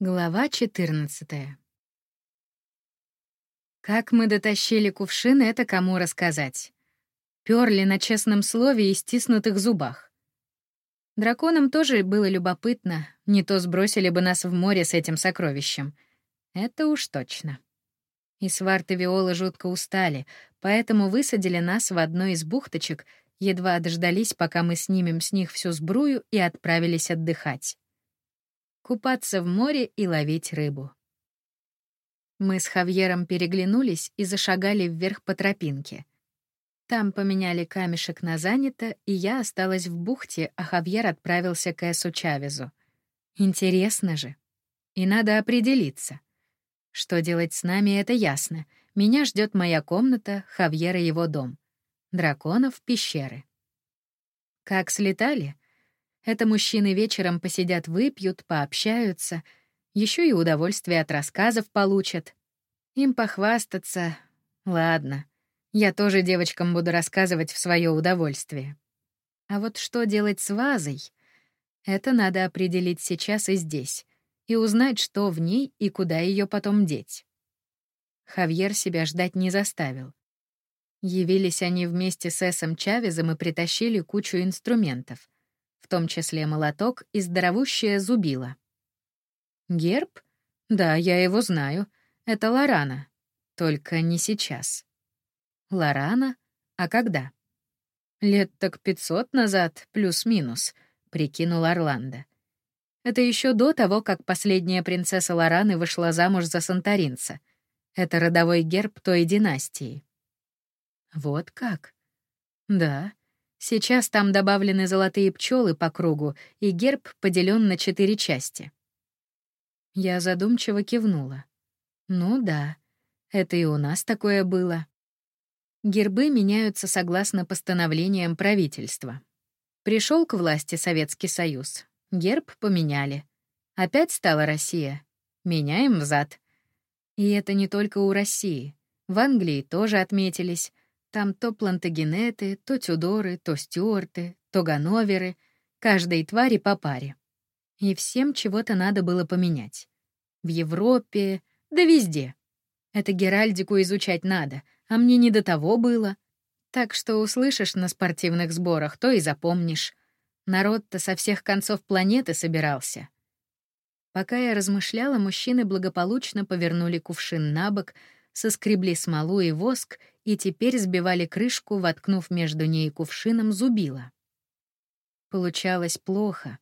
Глава 14. Как мы дотащили кувшин, это кому рассказать. Пёрли на честном слове и стиснутых зубах. Драконам тоже было любопытно, не то сбросили бы нас в море с этим сокровищем. Это уж точно. И Сварт и Виола жутко устали, поэтому высадили нас в одной из бухточек, едва дождались, пока мы снимем с них всю сбрую и отправились отдыхать купаться в море и ловить рыбу. Мы с Хавьером переглянулись и зашагали вверх по тропинке. Там поменяли камешек на занято, и я осталась в бухте, а Хавьер отправился к Эсу Чавезу. Интересно же. И надо определиться. Что делать с нами, это ясно. Меня ждет моя комната, Хавьера его дом. Драконов — пещеры. Как слетали? Это мужчины вечером посидят, выпьют, пообщаются, еще и удовольствие от рассказов получат. Им похвастаться. Ладно, я тоже девочкам буду рассказывать в свое удовольствие. А вот что делать с вазой? Это надо определить сейчас и здесь, и узнать, что в ней и куда ее потом деть. Хавьер себя ждать не заставил. Явились они вместе с Эсом Чавезом и притащили кучу инструментов в том числе молоток и здоровущее зубило. Герб? Да, я его знаю. Это Лорана. Только не сейчас. Лорана? А когда? Лет так пятьсот назад, плюс-минус, прикинул Орландо. Это еще до того, как последняя принцесса Лораны вышла замуж за санторинца. Это родовой герб той династии. Вот как? Да, Сейчас там добавлены золотые пчелы по кругу, и герб поделен на четыре части. Я задумчиво кивнула. Ну да, это и у нас такое было. Гербы меняются согласно постановлениям правительства. Пришел к власти Советский Союз. Герб поменяли. Опять стала Россия. Меняем взад. И это не только у России. В Англии тоже отметились — там то плантагенеты, то тюдоры, то стюарты, то ганноверы, каждой твари по паре. И всем чего-то надо было поменять. В Европе, да везде. Это Геральдику изучать надо, а мне не до того было. Так что услышишь на спортивных сборах, то и запомнишь. Народ-то со всех концов планеты собирался. Пока я размышляла, мужчины благополучно повернули кувшин на бок, соскребли смолу и воск и теперь сбивали крышку, воткнув между ней кувшином зубило. Получалось плохо.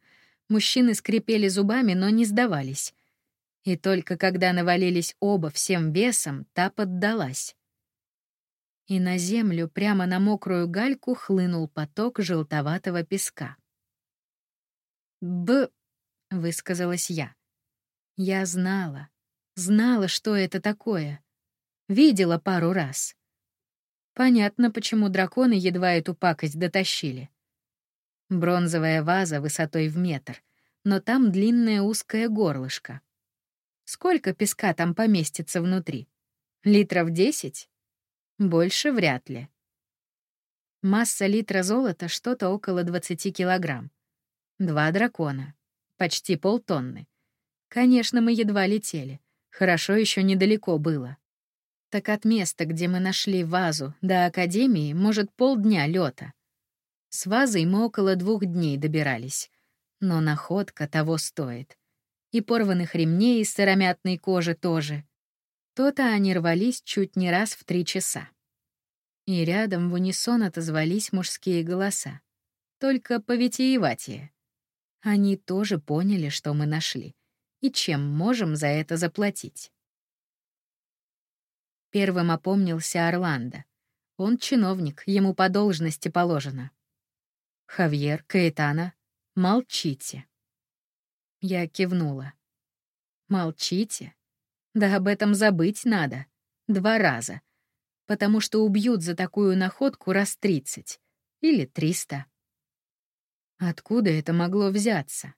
Мужчины скрипели зубами, но не сдавались. И только когда навалились оба всем весом, та поддалась. И на землю, прямо на мокрую гальку, хлынул поток желтоватого песка. «Б...» — высказалась я. Я знала, знала, что это такое. Видела пару раз. Понятно, почему драконы едва эту пакость дотащили. Бронзовая ваза высотой в метр, но там длинное узкое горлышко. Сколько песка там поместится внутри? Литров десять? Больше вряд ли. Масса литра золота что-то около 20 килограмм. Два дракона. Почти полтонны. Конечно, мы едва летели. Хорошо еще недалеко было. Так от места, где мы нашли вазу, до академии, может, полдня лёта. С вазой мы около двух дней добирались. Но находка того стоит. И порванных ремней из сыромятной кожи тоже. То-то они рвались чуть не раз в три часа. И рядом в унисон отозвались мужские голоса. Только повитиеватее. Они тоже поняли, что мы нашли, и чем можем за это заплатить. Первым опомнился Орландо. Он чиновник, ему по должности положено. Хавьер, Каэтана, молчите. Я кивнула. Молчите? Да об этом забыть надо. Два раза. Потому что убьют за такую находку раз тридцать. Или триста. Откуда это могло взяться?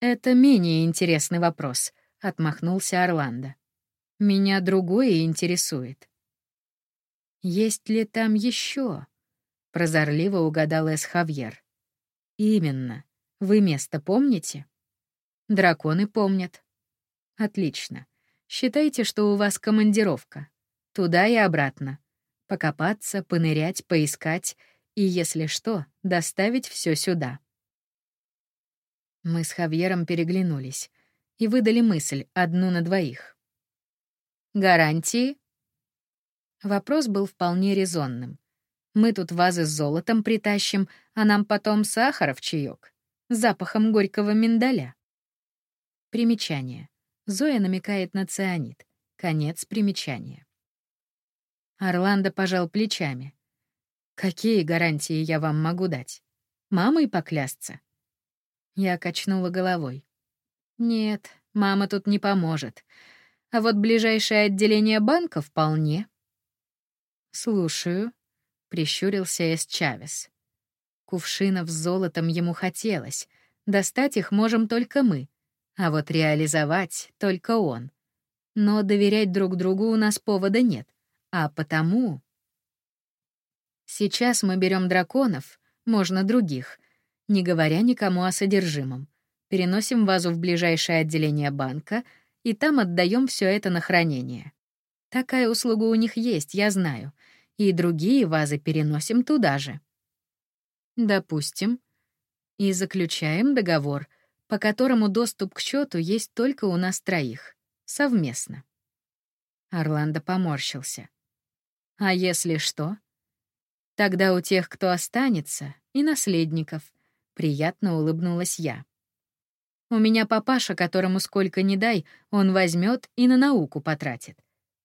Это менее интересный вопрос, отмахнулся Орландо. Меня другое интересует. Есть ли там еще? Прозорливо угадал Эс Хавьер. Именно. Вы место помните? Драконы помнят. Отлично. Считайте, что у вас командировка. Туда и обратно. Покопаться, понырять, поискать и, если что, доставить все сюда. Мы с Хавьером переглянулись и выдали мысль, одну на двоих. «Гарантии?» Вопрос был вполне резонным. Мы тут вазы с золотом притащим, а нам потом сахара в чаёк с запахом горького миндаля. Примечание. Зоя намекает на цианид. Конец примечания. Орландо пожал плечами. «Какие гарантии я вам могу дать? Мамой поклясться?» Я качнула головой. «Нет, мама тут не поможет. А вот ближайшее отделение банка вполне». «Слушаю», — прищурился Эс Чавес. Кувшинов с золотом ему хотелось. Достать их можем только мы, а вот реализовать — только он. Но доверять друг другу у нас повода нет, а потому... Сейчас мы берем драконов, можно других, не говоря никому о содержимом. Переносим вазу в ближайшее отделение банка и там отдаем все это на хранение. Такая услуга у них есть, я знаю. И другие вазы переносим туда же. Допустим. И заключаем договор, по которому доступ к счету есть только у нас троих. Совместно. Орландо поморщился. А если что? Тогда у тех, кто останется, и наследников. Приятно улыбнулась я. У меня папаша, которому сколько ни дай, он возьмет и на науку потратит.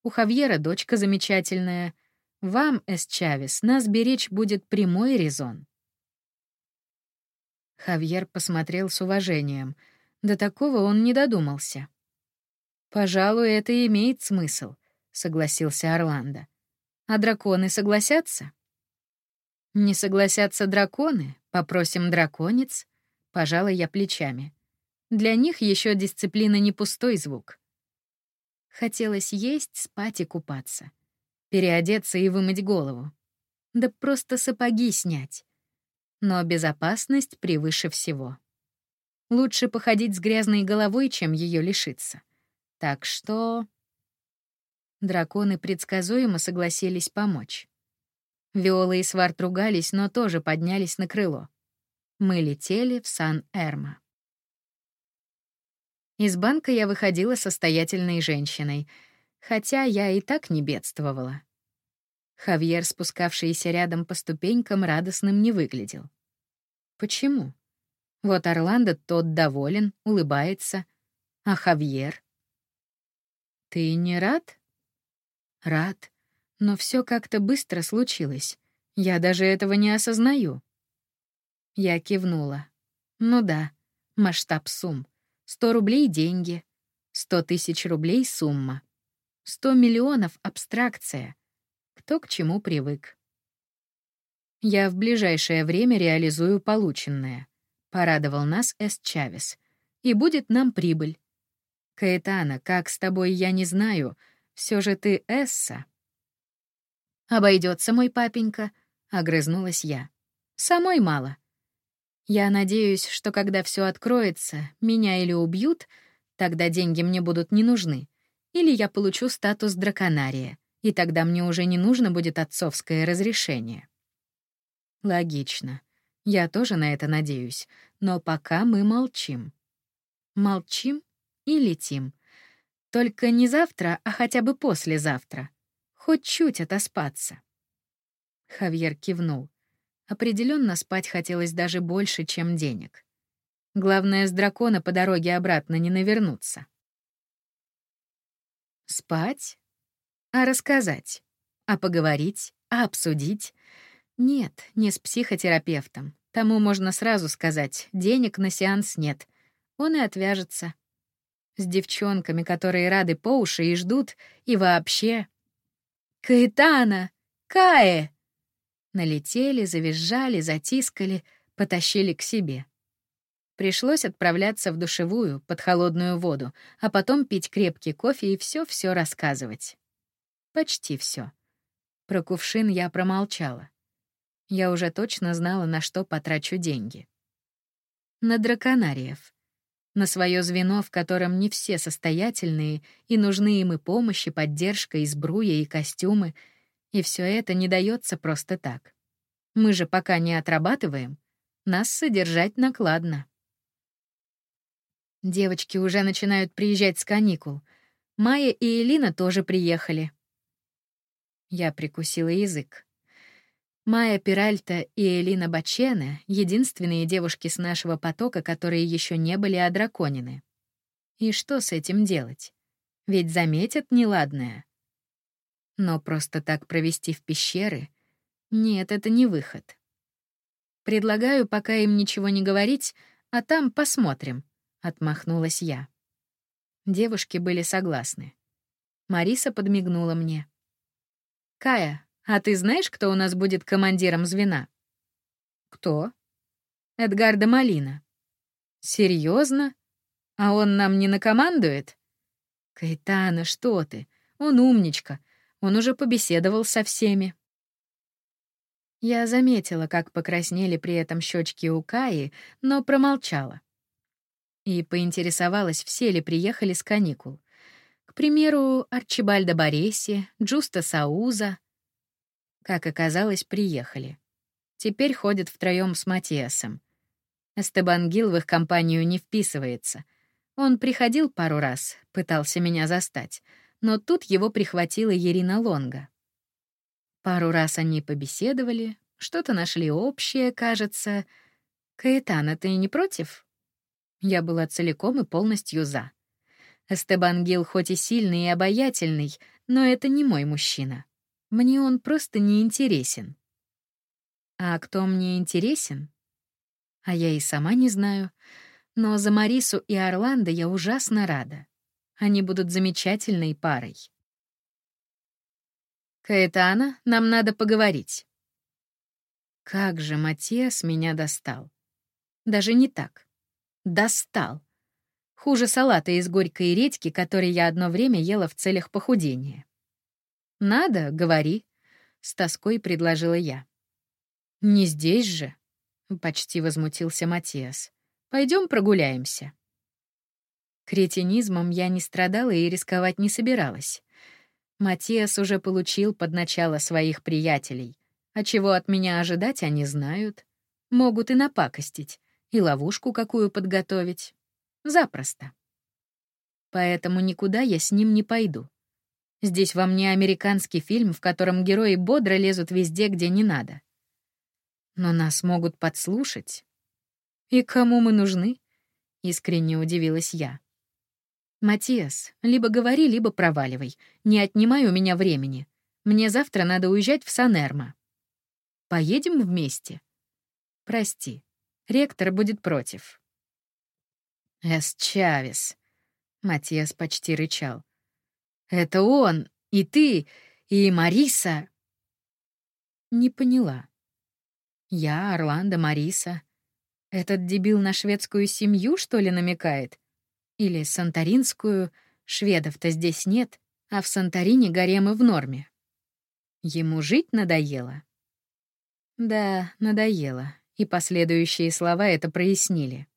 У Хавьера дочка замечательная. Вам, Эс Чавес, нас беречь будет прямой резон. Хавьер посмотрел с уважением. До такого он не додумался. «Пожалуй, это имеет смысл», — согласился Орландо. «А драконы согласятся?» «Не согласятся драконы, попросим драконец», — пожалуй я плечами. «Для них еще дисциплина не пустой звук». Хотелось есть, спать и купаться. Переодеться и вымыть голову. Да просто сапоги снять но безопасность превыше всего. Лучше походить с грязной головой, чем ее лишиться. Так что... Драконы предсказуемо согласились помочь. Виола и Сварт ругались, но тоже поднялись на крыло. Мы летели в Сан-Эрма. Из банка я выходила состоятельной женщиной, хотя я и так не бедствовала. Хавьер, спускавшийся рядом по ступенькам, радостным не выглядел. Почему? Вот Орландо тот доволен, улыбается. А Хавьер? Ты не рад? Рад. Но все как-то быстро случилось. Я даже этого не осознаю. Я кивнула. Ну да, масштаб сумм. Сто рублей — деньги. Сто тысяч рублей — сумма. Сто миллионов — абстракция кто к чему привык. «Я в ближайшее время реализую полученное», — порадовал нас Эс Чавес. «И будет нам прибыль. Каэтана, как с тобой я не знаю, все же ты Эсса». Обойдется мой папенька», — огрызнулась я. «Самой мало. Я надеюсь, что когда все откроется, меня или убьют, тогда деньги мне будут не нужны, или я получу статус драконария и тогда мне уже не нужно будет отцовское разрешение. Логично. Я тоже на это надеюсь, но пока мы молчим. Молчим и летим. Только не завтра, а хотя бы послезавтра. Хоть чуть отоспаться. Хавьер кивнул. Определенно спать хотелось даже больше, чем денег. Главное, с дракона по дороге обратно не навернуться. Спать? А рассказать? А поговорить? А обсудить? Нет, не с психотерапевтом. Тому можно сразу сказать, денег на сеанс нет. Он и отвяжется. С девчонками, которые рады по уши и ждут, и вообще... «Каэтана! Кае!» Налетели, завизжали, затискали, потащили к себе. Пришлось отправляться в душевую, под холодную воду, а потом пить крепкий кофе и все-все рассказывать. Почти все. Про кувшин я промолчала. Я уже точно знала, на что потрачу деньги. На драконариев. на свое звено, в котором не все состоятельные, и нужны им и помощь, и поддержка, и сбруя, и костюмы. И все это не дается просто так. Мы же пока не отрабатываем, нас содержать накладно. Девочки уже начинают приезжать с каникул. Майя и Элина тоже приехали. Я прикусила язык. Майя Пиральта и Элина Бачене — единственные девушки с нашего потока, которые еще не были одраконены. И что с этим делать? Ведь заметят неладное. Но просто так провести в пещеры — нет, это не выход. Предлагаю пока им ничего не говорить, а там посмотрим, — отмахнулась я. Девушки были согласны. Мариса подмигнула мне. «Кая, а ты знаешь, кто у нас будет командиром звена? Кто? Эдгарда Малина. Серьезно? А он нам не накомандует? Кайтана, что ты? Он умничка. Он уже побеседовал со всеми. Я заметила, как покраснели при этом щечки у Каи, но промолчала. И поинтересовалась, все ли приехали с каникул. К примеру, Арчибальда Бореси, Джуста Сауза, как оказалось, приехали. Теперь ходят втроем с Матиасом. Эстебан Гил в их компанию не вписывается. Он приходил пару раз, пытался меня застать, но тут его прихватила Ирина Лонга. Пару раз они побеседовали, что-то нашли общее, кажется. «Каэтана, ты не против?» Я была целиком и полностью за. Эстебан Гил хоть и сильный и обаятельный, но это не мой мужчина. Мне он просто не интересен. А кто мне интересен? А я и сама не знаю. Но за Марису и Орландо я ужасно рада. Они будут замечательной парой. «Каэтана, нам надо поговорить». Как же Матиас меня достал. Даже не так. Достал. Хуже салата из горькой редьки, который я одно время ела в целях похудения. «Надо, говори», — с тоской предложила я. «Не здесь же», — почти возмутился Матиас. Пойдем прогуляемся». Кретинизмом я не страдала и рисковать не собиралась. Матиас уже получил под начало своих приятелей. А чего от меня ожидать, они знают. Могут и напакостить, и ловушку какую подготовить. Запросто. Поэтому никуда я с ним не пойду. Здесь во мне американский фильм, в котором герои бодро лезут везде, где не надо. Но нас могут подслушать. И кому мы нужны? Искренне удивилась я. Матиас, либо говори, либо проваливай. Не отнимай у меня времени. Мне завтра надо уезжать в Санермо. Поедем вместе? Прости, ректор будет против. Эс Чавес. Матиас почти рычал. Это он, и ты, и Мариса. Не поняла. Я, Орландо, Мариса. Этот дебил на шведскую семью, что ли, намекает? Или санторинскую? Шведов-то здесь нет, а в Санторине гаремы в норме. Ему жить надоело? Да, надоело, и последующие слова это прояснили.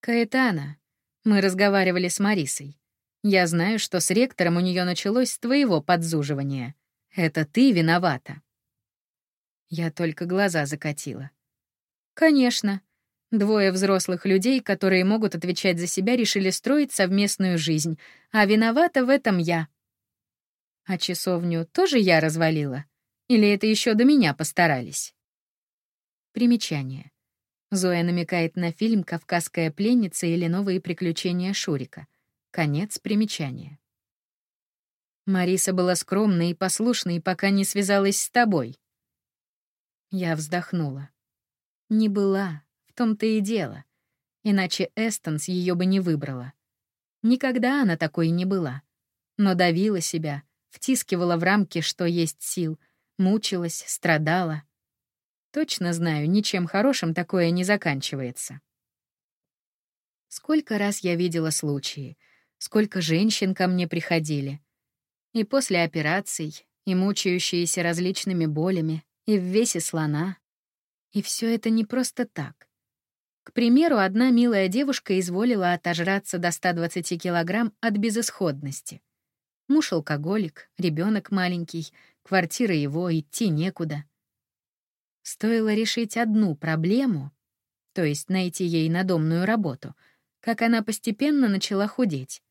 Каэтана, мы разговаривали с Марисой. Я знаю, что с ректором у нее началось твоего подзуживания. Это ты виновата. Я только глаза закатила. Конечно. Двое взрослых людей, которые могут отвечать за себя, решили строить совместную жизнь, а виновата в этом я. А часовню тоже я развалила? Или это еще до меня постарались? Примечание. Зоя намекает на фильм «Кавказская пленница» или «Новые приключения Шурика». Конец примечания. Мариса была скромной и послушной, пока не связалась с тобой. Я вздохнула. Не была, в том-то и дело. Иначе Эстонс ее бы не выбрала. Никогда она такой не была. Но давила себя, втискивала в рамки, что есть сил, мучилась, страдала. Точно знаю, ничем хорошим такое не заканчивается. Сколько раз я видела случаи — сколько женщин ко мне приходили. И после операций, и мучающиеся различными болями, и в весе слона. И все это не просто так. К примеру, одна милая девушка изволила отожраться до 120 килограмм от безысходности. Муж алкоголик, ребенок маленький, квартира его, идти некуда. Стоило решить одну проблему, то есть найти ей надомную работу, как она постепенно начала худеть.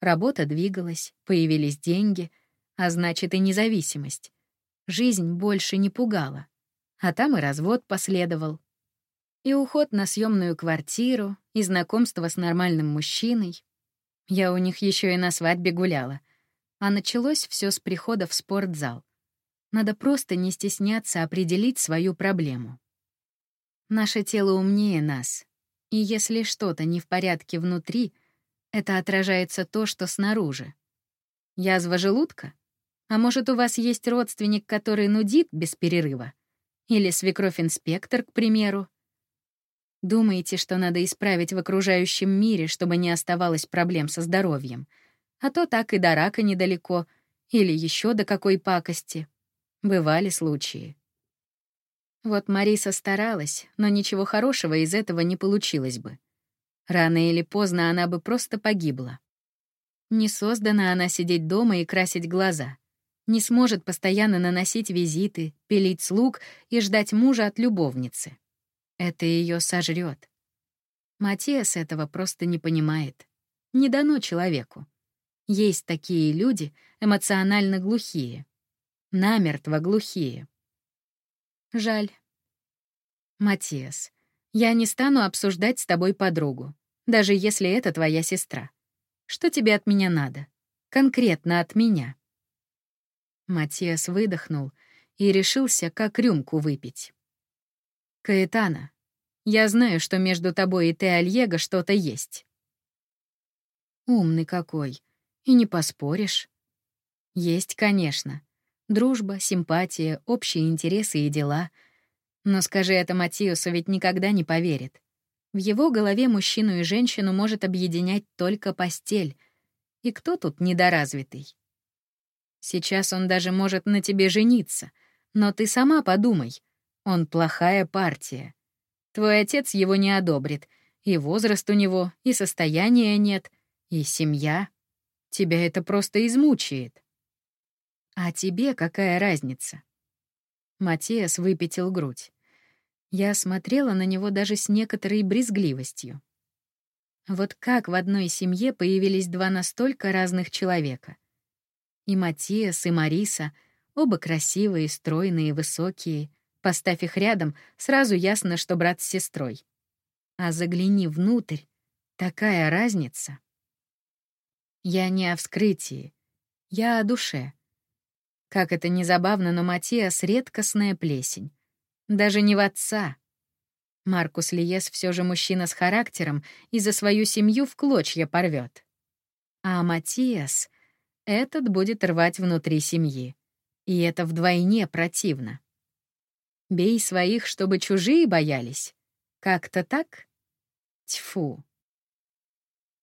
Работа двигалась, появились деньги, а значит и независимость. Жизнь больше не пугала. А там и развод последовал. И уход на съемную квартиру, и знакомство с нормальным мужчиной. Я у них еще и на свадьбе гуляла. А началось все с прихода в спортзал. Надо просто не стесняться определить свою проблему. Наше тело умнее нас. И если что-то не в порядке внутри, это отражается то, что снаружи. Язва желудка? А может, у вас есть родственник, который нудит без перерыва? Или свекровь-инспектор, к примеру? Думаете, что надо исправить в окружающем мире, чтобы не оставалось проблем со здоровьем? А то так и до рака недалеко, или еще до какой пакости. Бывали случаи. Вот Мариса старалась, но ничего хорошего из этого не получилось бы. Рано или поздно она бы просто погибла. Не создана она сидеть дома и красить глаза. Не сможет постоянно наносить визиты, пилить слуг и ждать мужа от любовницы. Это ее сожрет. Матиас этого просто не понимает. Не дано человеку. Есть такие люди, эмоционально глухие. Намертво глухие. Жаль. Матиас, я не стану обсуждать с тобой подругу, даже если это твоя сестра. Что тебе от меня надо? Конкретно от меня. Матиас выдохнул и решился, как рюмку выпить. Каэтана, я знаю, что между тобой и ты, Альего, что-то есть. Умный какой. И не поспоришь. Есть, конечно. Дружба, симпатия, общие интересы и дела. Но скажи это Матиусу, ведь никогда не поверит. В его голове мужчину и женщину может объединять только постель. И кто тут недоразвитый? Сейчас он даже может на тебе жениться. Но ты сама подумай. Он плохая партия. Твой отец его не одобрит. И возраст у него, и состояния нет, и семья. Тебя это просто измучает. А тебе какая разница? Матиас выпятил грудь. Я смотрела на него даже с некоторой брезгливостью. Вот как в одной семье появились два настолько разных человека? И Матиас, и Мариса, оба красивые, стройные, высокие, Поставь их рядом, сразу ясно, что брат с сестрой. А загляни внутрь, такая разница. Я не о вскрытии, я о душе. Как это ни забавно, но Матиас — редкостная плесень. Даже не в отца. Маркус Лиес все же мужчина с характером и за свою семью в клочья порвет. А Матиас — этот будет рвать внутри семьи. И это вдвойне противно. Бей своих, чтобы чужие боялись. Как-то так? Тьфу.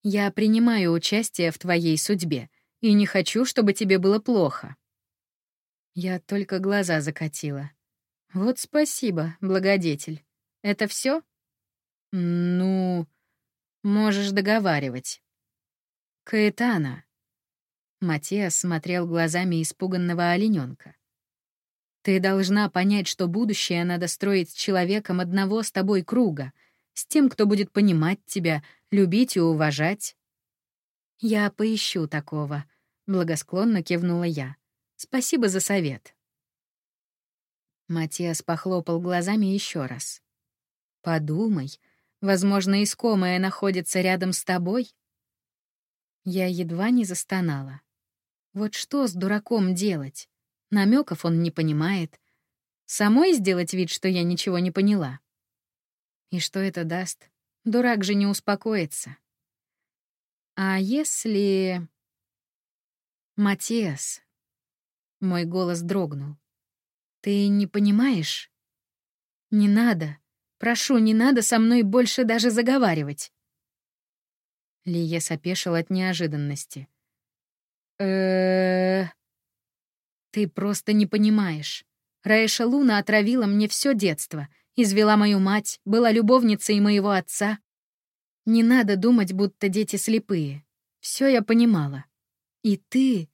Я принимаю участие в твоей судьбе и не хочу, чтобы тебе было плохо. Я только глаза закатила. Вот спасибо, благодетель. Это все? Ну, можешь договаривать. Каэтана. Матиас смотрел глазами испуганного олененка. Ты должна понять, что будущее надо строить с человеком одного с тобой круга, с тем, кто будет понимать тебя, любить и уважать. Я поищу такого, благосклонно кивнула я. Спасибо за совет. Матиас похлопал глазами еще раз. Подумай, возможно, искомое находится рядом с тобой. Я едва не застонала. Вот что с дураком делать? Намеков он не понимает. Самой сделать вид, что я ничего не поняла. И что это даст? Дурак же не успокоится. А если... Матиас. Мой голос дрогнул. Ты не понимаешь? Не надо. Прошу, не надо со мной больше даже заговаривать. Лиес опешил от неожиданности. э ты просто не понимаешь. Раиша Луна отравила мне все детство, извела мою мать, была любовницей моего отца. Не надо думать, будто дети слепые. Все я понимала. И ты,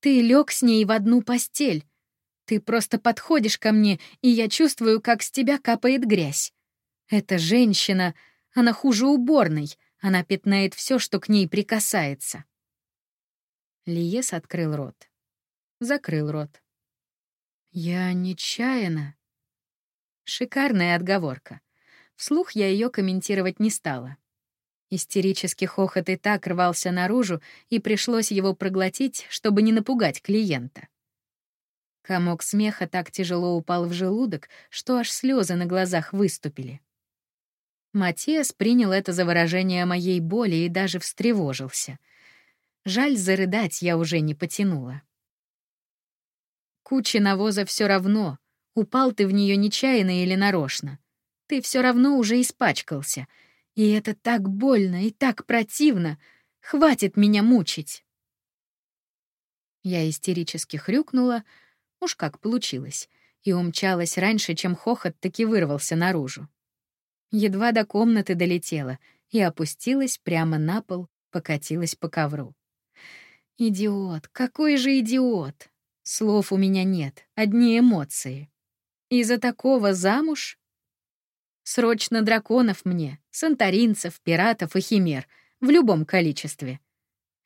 ты лег с ней в одну постель. Ты просто подходишь ко мне, и я чувствую, как с тебя капает грязь. Эта женщина, она хуже уборной, она пятнает все, что к ней прикасается. Лиес открыл рот. Закрыл рот. Я нечаянно. Шикарная отговорка. Вслух я ее комментировать не стала. Истерический хохот и так рвался наружу, и пришлось его проглотить, чтобы не напугать клиента. Комок смеха так тяжело упал в желудок, что аж слезы на глазах выступили. Матиас принял это за выражение моей боли и даже встревожился. Жаль, зарыдать я уже не потянула. Куча навоза все равно, упал ты в нее нечаянно или нарочно. Ты все равно уже испачкался — и это так больно и так противно. Хватит меня мучить. Я истерически хрюкнула, уж как получилось, и умчалась раньше, чем хохот таки вырвался наружу. Едва до комнаты долетела и опустилась прямо на пол, покатилась по ковру. Идиот, какой же идиот! Слов у меня нет, одни эмоции. Из-за такого замуж? Срочно драконов мне, санторинцев, пиратов и химер, в любом количестве.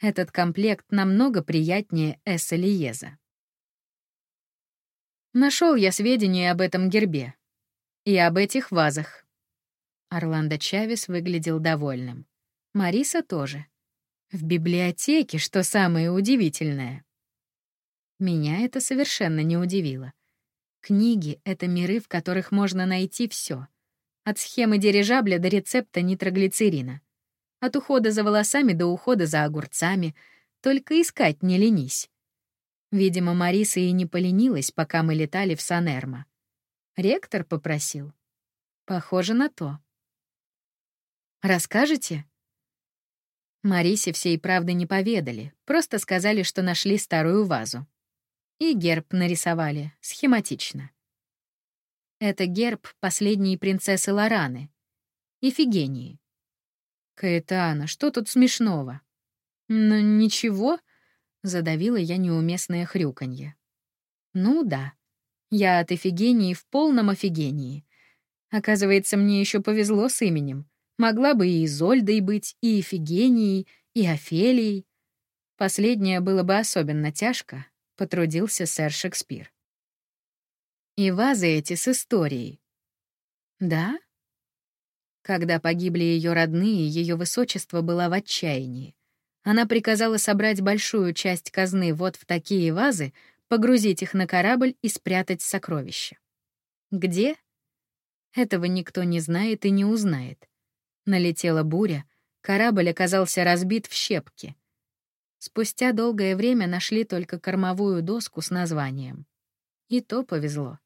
Этот комплект намного приятнее Эсса Лиеза. Нашел я сведения об этом гербе. И об этих вазах. Орландо Чавес выглядел довольным. Мариса тоже. В библиотеке, что самое удивительное. Меня это совершенно не удивило. Книги — это миры, в которых можно найти все. От схемы дирижабля до рецепта нитроглицерина. От ухода за волосами до ухода за огурцами. Только искать не ленись. Видимо, Мариса и не поленилась, пока мы летали в Санермо. Ректор попросил. Похоже на то. «Расскажете?» Марисе всей правды не поведали, просто сказали, что нашли старую вазу. И герб нарисовали, схематично. Это герб последней принцессы Лораны. Ифигении. Каэтана, что тут смешного? Ну, ничего, задавила я неуместное хрюканье. Ну да, я от Эфигении в полном офигении. Оказывается, мне еще повезло с именем. Могла бы и Изольдой быть, и Эфигенией, и Офелией. Последнее было бы особенно тяжко, потрудился сэр Шекспир. И вазы эти с историей. Да? Когда погибли ее родные, ее высочество было в отчаянии. Она приказала собрать большую часть казны вот в такие вазы, погрузить их на корабль и спрятать сокровища. Где? Этого никто не знает и не узнает. Налетела буря, корабль оказался разбит в щепки. Спустя долгое время нашли только кормовую доску с названием. И то повезло.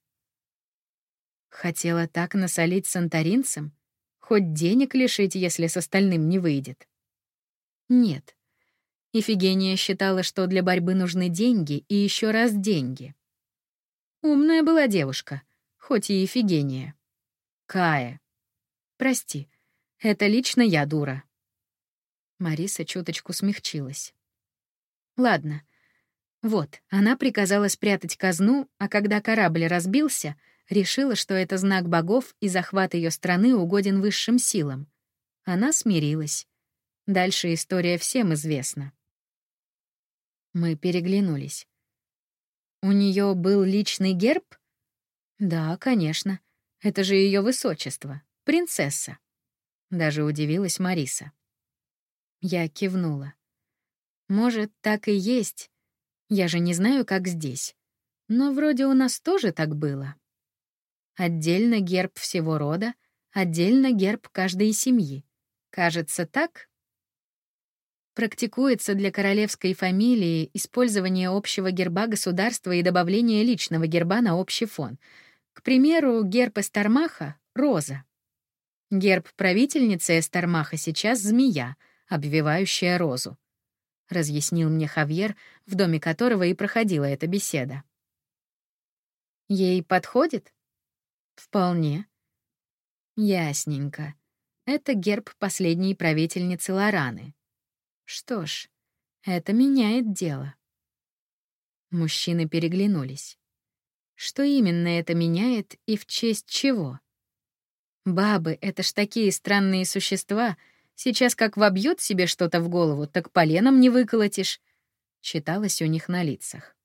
Хотела так насолить санторинцам? Хоть денег лишить, если с остальным не выйдет? Нет. Ифигения считала, что для борьбы нужны деньги и еще раз деньги. Умная была девушка, хоть и Ифигения. Кая. Прости, это лично я дура. Мариса чуточку смягчилась. Ладно. Вот, она приказала спрятать казну, а когда корабль разбился — Решила, что это знак богов, и захват ее страны угоден высшим силам. Она смирилась. Дальше история всем известна. Мы переглянулись. У нее был личный герб? Да, конечно. Это же ее высочество, принцесса. Даже удивилась Мариса. Я кивнула. Может, так и есть. Я же не знаю, как здесь. Но вроде у нас тоже так было. Отдельно герб всего рода, отдельно герб каждой семьи. Кажется, так? Практикуется для королевской фамилии использование общего герба государства и добавление личного герба на общий фон. К примеру, герб Эстармаха — роза. Герб правительницы Эстармаха сейчас — змея, обвивающая розу. Разъяснил мне Хавьер, в доме которого и проходила эта беседа. Ей подходит? Вполне. Ясненько. Это герб последней правительницы Лораны. Что ж, это меняет дело. Мужчины переглянулись. Что именно это меняет и в честь чего? Бабы — это ж такие странные существа. Сейчас как вобьют себе что-то в голову, так поленом не выколотишь. Читалось у них на лицах.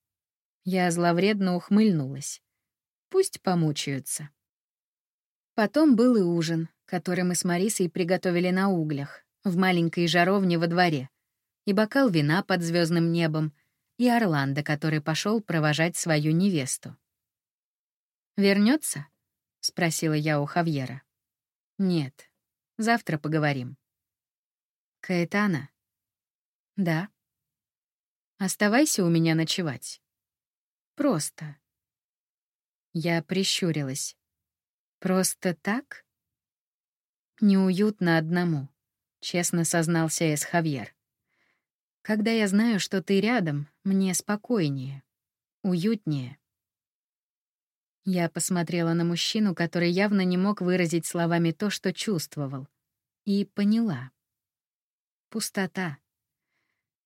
Я зловредно ухмыльнулась. Пусть помучаются. Потом был и ужин, который мы с Марисой приготовили на углях, в маленькой жаровне во дворе, и бокал вина под звездным небом, и Орландо, который пошел провожать свою невесту. Вернется? спросила я у Хавьера. Нет. Завтра поговорим. Каэтана? Да. Оставайся у меня ночевать. Просто. Я прищурилась. Просто так? Неуютно одному, честно сознался Эс Хавьер. Когда я знаю, что ты рядом, мне спокойнее, уютнее. Я посмотрела на мужчину, который явно не мог выразить словами то, что чувствовал, и поняла. Пустота.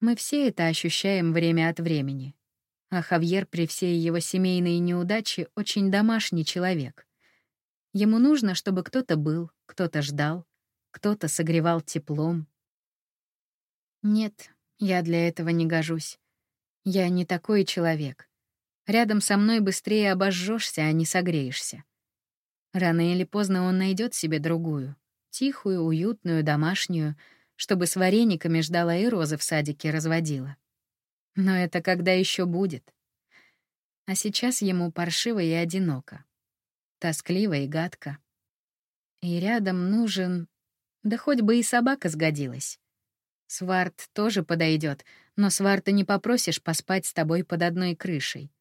Мы все это ощущаем время от времени. А Хавьер при всей его семейной неудаче очень домашний человек. Ему нужно, чтобы кто-то был, кто-то ждал, кто-то согревал теплом. Нет, я для этого не гожусь. Я не такой человек. Рядом со мной быстрее обожжешься, а не согреешься. Рано или поздно он найдет себе другую, тихую, уютную, домашнюю, чтобы с варениками ждала и розы в садике разводила. Но это когда еще будет? А сейчас ему паршиво и одиноко. Тоскливо и гадко. И рядом нужен... Да хоть бы и собака сгодилась. Сварт тоже подойдет, но Сварта не попросишь поспать с тобой под одной крышей.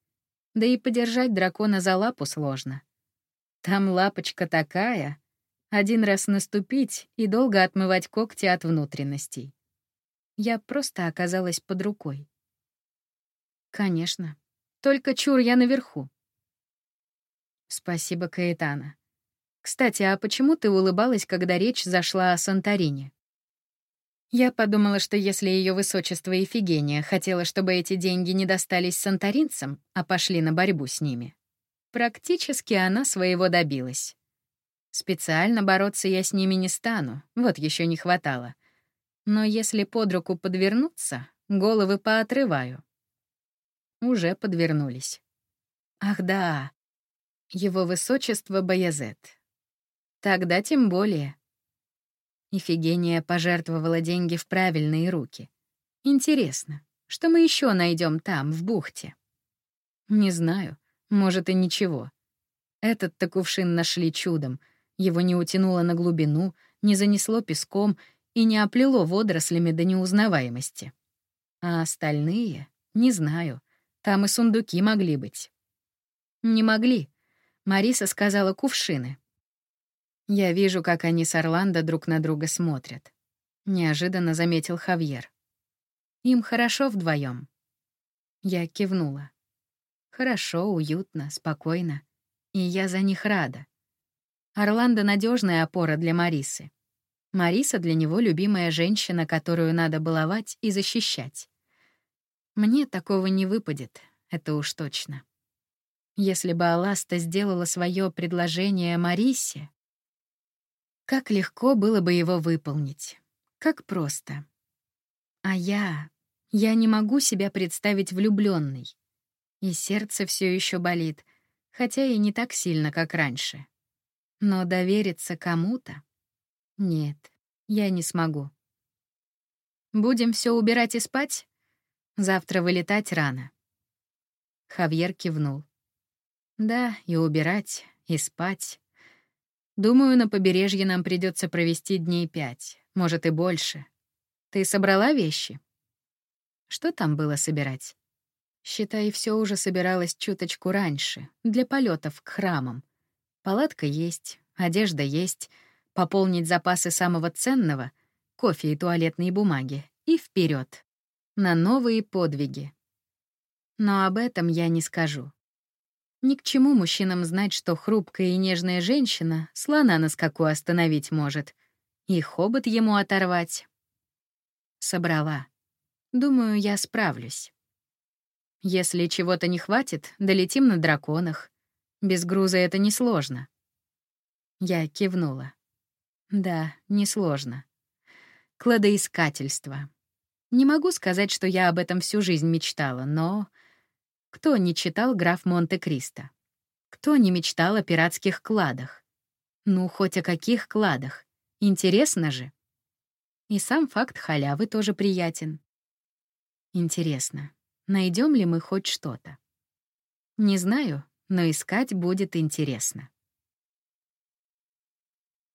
Да и подержать дракона за лапу сложно. Там лапочка такая, один раз наступить и долго отмывать когти от внутренностей. Я просто оказалась под рукой. Конечно. Только чур я наверху. Спасибо, Каэтана. Кстати, а почему ты улыбалась, когда речь зашла о Санторине? Я подумала, что если ее высочество Ефигения хотела, чтобы эти деньги не достались санторинцам, а пошли на борьбу с ними, практически она своего добилась. Специально бороться я с ними не стану, вот еще не хватало. Но если под руку подвернуться, головы поотрываю уже подвернулись. Ах да, его высочество Баязет. Тогда тем более. Ифигения пожертвовала деньги в правильные руки. Интересно, что мы еще найдем там, в бухте? Не знаю, может и ничего. Этот-то кувшин нашли чудом. Его не утянуло на глубину, не занесло песком и не оплело водорослями до неузнаваемости. А остальные — не знаю. Там и сундуки могли быть. Не могли. Мариса сказала кувшины. Я вижу, как они с Орландо друг на друга смотрят. Неожиданно заметил Хавьер. Им хорошо вдвоем. Я кивнула. Хорошо, уютно, спокойно. И я за них рада. Орландо — надежная опора для Марисы. Мариса для него любимая женщина, которую надо баловать и защищать. Мне такого не выпадет, это уж точно. Если бы Аласта сделала свое предложение Марисе, как легко было бы его выполнить. Как просто. А я... Я не могу себя представить влюбленной. И сердце все еще болит, хотя и не так сильно, как раньше. Но довериться кому-то? Нет, я не смогу. Будем все убирать и спать? Завтра вылетать рано. Хавьер кивнул. Да, и убирать, и спать. Думаю, на побережье нам придется провести дней пять, может и больше. Ты собрала вещи? Что там было собирать? Считай, все уже собиралось чуточку раньше, для полетов к храмам. Палатка есть, одежда есть, пополнить запасы самого ценного — кофе и туалетной бумаги — и вперед на новые подвиги. Но об этом я не скажу. Ни к чему мужчинам знать, что хрупкая и нежная женщина слона на скаку остановить может и хобот ему оторвать. Собрала. Думаю, я справлюсь. Если чего-то не хватит, долетим на драконах. Без груза это несложно. Я кивнула. Да, несложно. Кладоискательство. Не могу сказать, что я об этом всю жизнь мечтала, но кто не читал «Граф Монте-Кристо»? Кто не мечтал о пиратских кладах? Ну, хоть о каких кладах? Интересно же. И сам факт халявы тоже приятен. Интересно, найдем ли мы хоть что-то? Не знаю, но искать будет интересно.